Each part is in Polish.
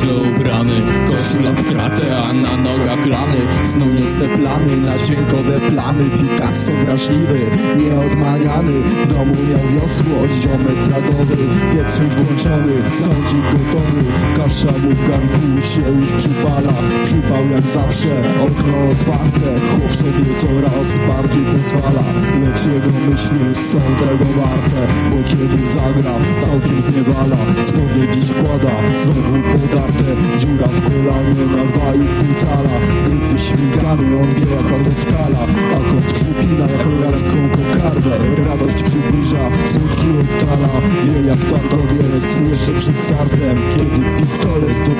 źle ubrany. Koszula w kratę, a na nogach glany Sną niecne plany, na cienkowe plamy Picasso wrażliwy, nieodmaniany W domu miał wiosło, ziomek stradowy Piec już włączony, sądzi go Kasza mu w garnku się już przypala. Przypał jak zawsze, okno otwarte. Chłop sobie coraz bardziej pozwala. Lecz jego myśli są tego warte Bo kiedy zagra, całkiem zniewala. Spodnie dziś wkłada, znowu podarte. Dziura w kolanie na dwa i pół cala. Grypy śmigany, on wie jaka to skala oddala Wie jak parkowiec jeszcze przed startem Kiedy pistolet do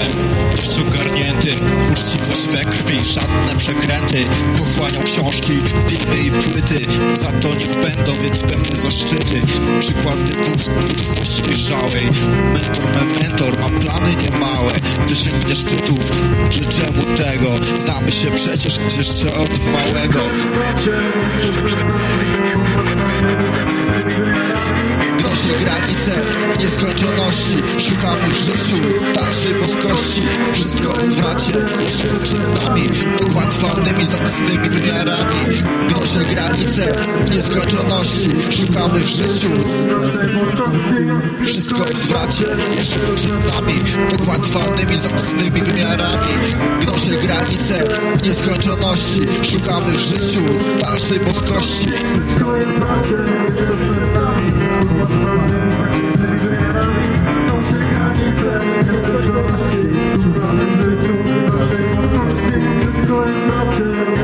uczonym, dość ogarnięty Uczciwość we krwi, żadne przekręty. Pochłaniał książki, filmy i płyty. Za to niech będą więc pewne zaszczyty. Przykłady współczesności dojrzałej Mentor, me mentor, ma plany niemałe. Dosięgnie szczytów, życzę mu tego? Znamy się przecież jeszcze od małego Gnosi granice nieskończoności. Szukamy w życiu dalszej boskości. Wszystko w bracie, jeszcze przed nami Pogłatwanymi zacnymi wymiarami. Gnosi granice nieskończoności. Szukamy w życiu. Wszystko w bracie, jeszcze przed nami Pogłatwanymi zacnymi wymiarami. Gnosi granice nieskończoności. Szukamy w życiu dalszej boskości. Wszystko jeszcze przed nami matter.